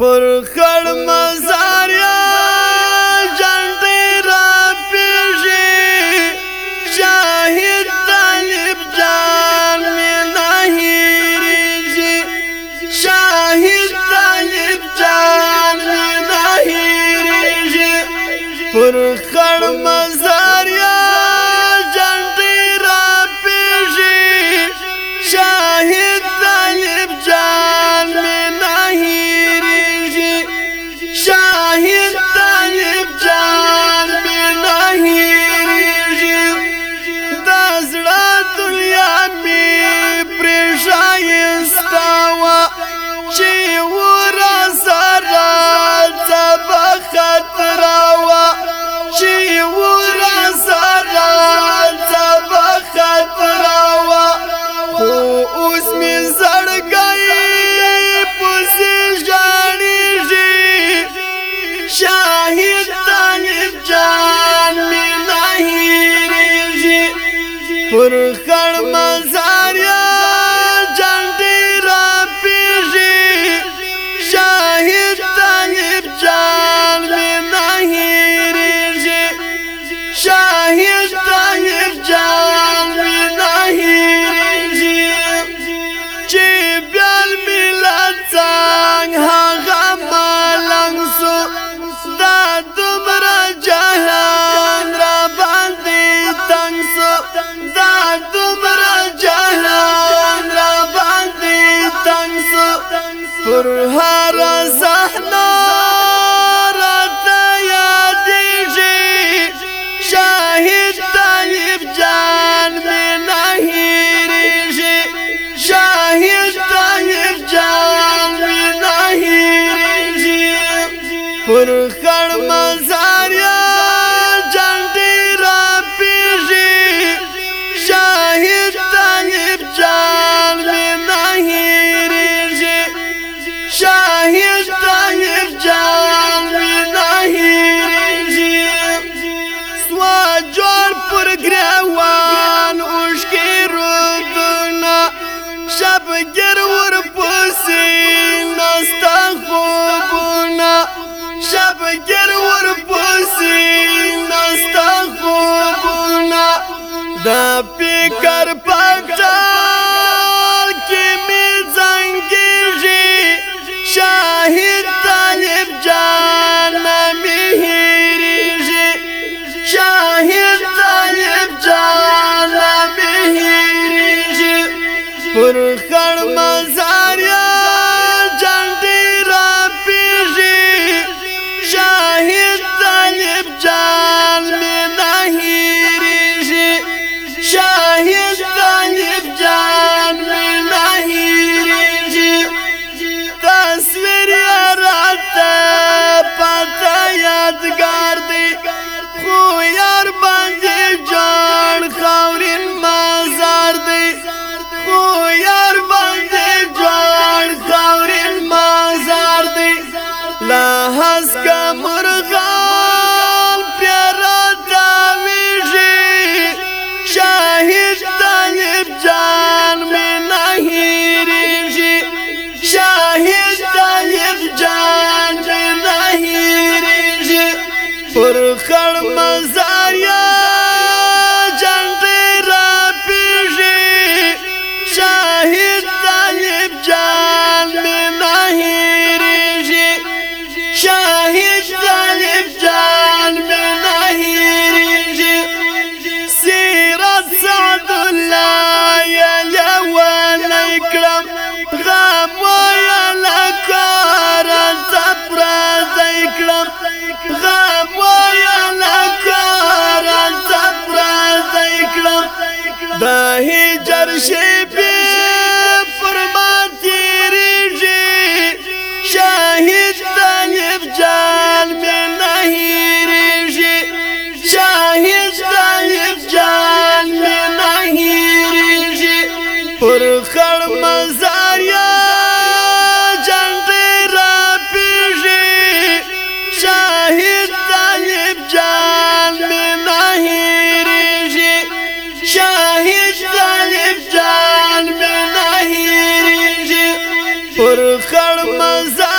پر خړ مزار یا جنډې را پیږي شاهد طالب جان مې نه هېریږي شاهد طالب جان مې نه هېریږي پر خړ مزار Sarah پر هر صحنه رات یادیږي شاهد طالب جان می نه هیریږي شاهد جان می نه گروان اوشکی رودنا شب گر ورپسی نستا خوبنا شب گر ورپسی نستا خوبنا دا پیکر پتا لوړ مزار یا جنډې را پیږي شاهد طالب جان مې نه هېریږي سعد الله یا لوان کړم غم یا لکار تپرا ذکرم غم یا شاهد طالب جان مې نه هېرېږي شاهد طالب جان مې نه هېرېږي پر خړ مزار Ramazan